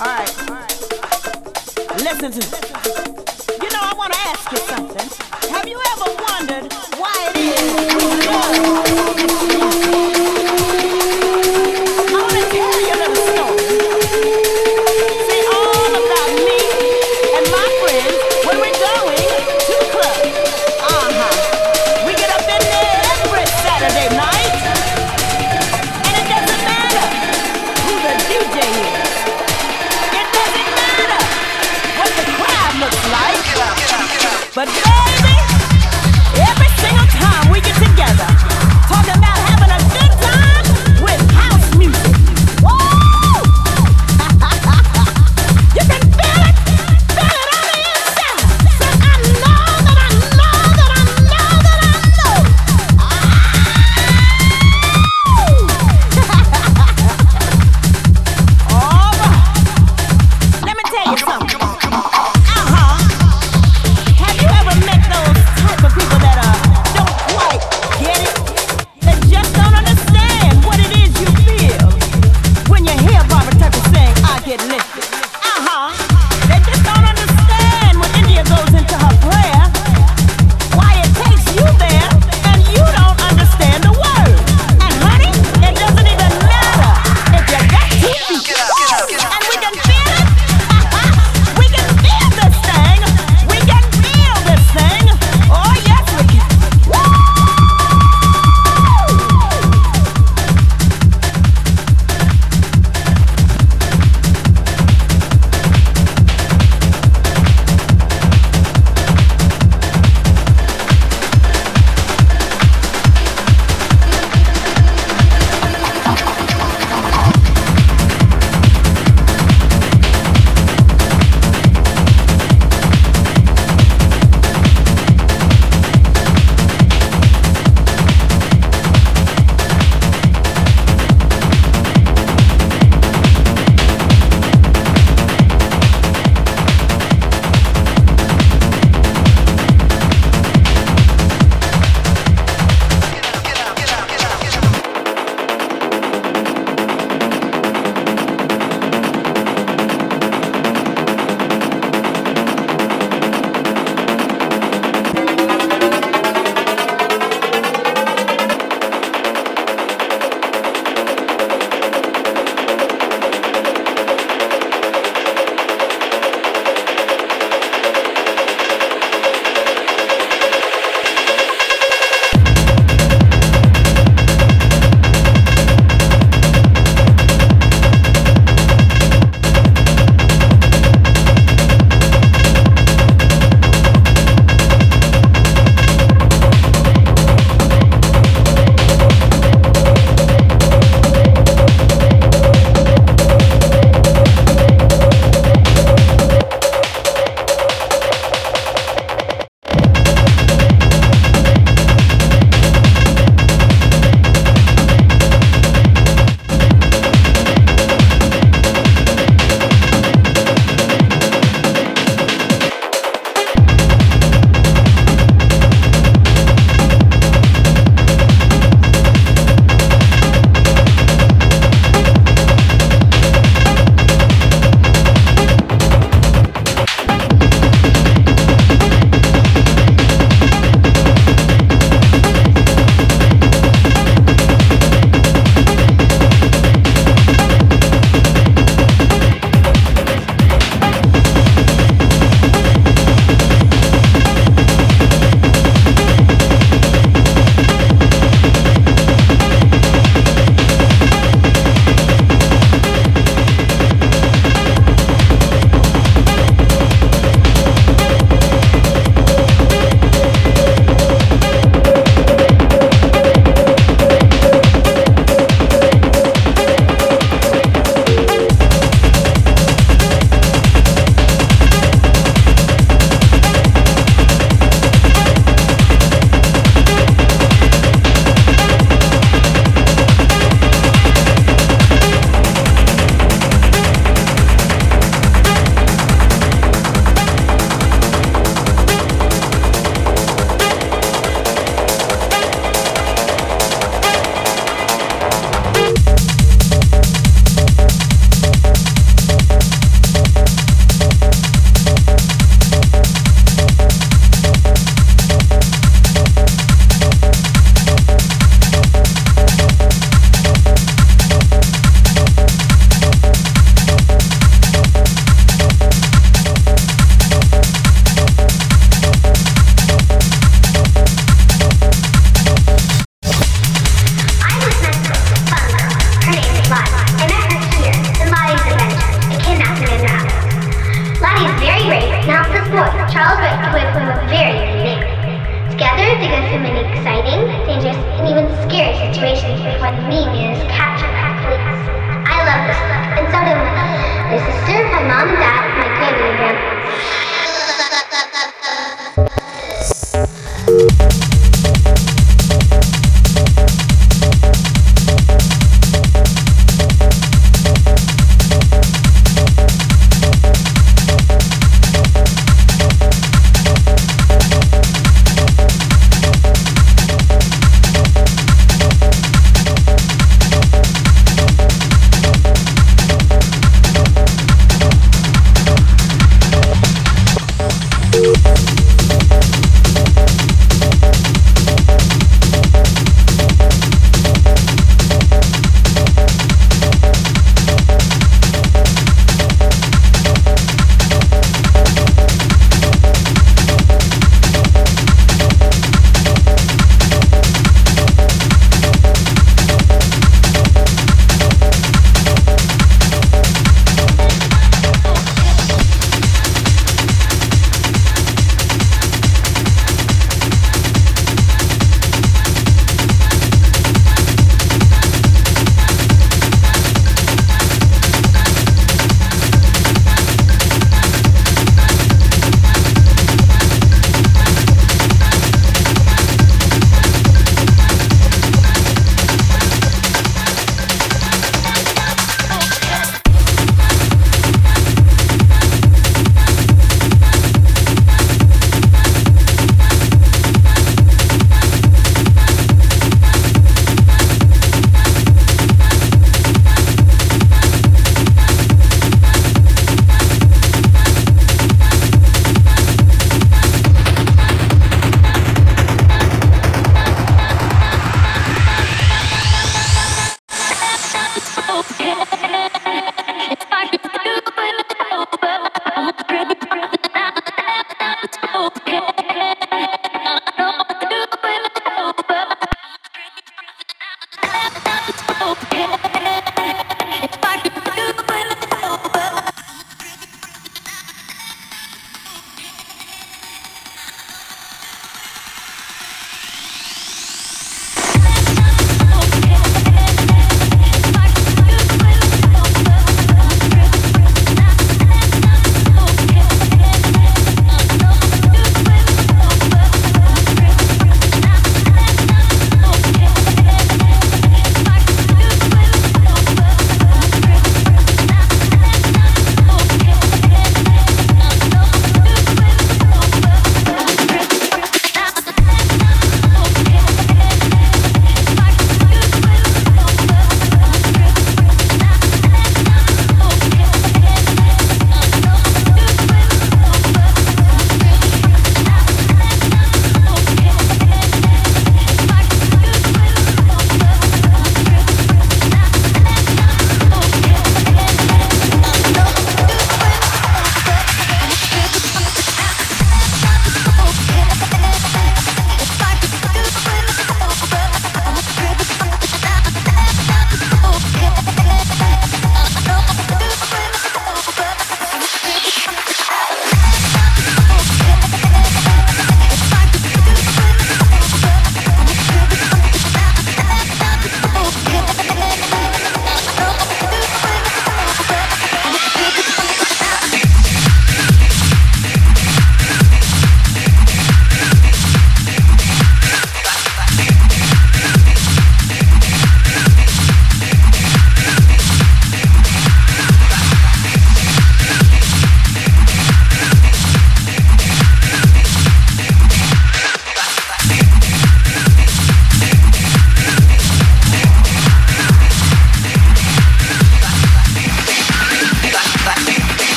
All right. Listen to me. You know, I want to ask you something. Have you ever wondered why it is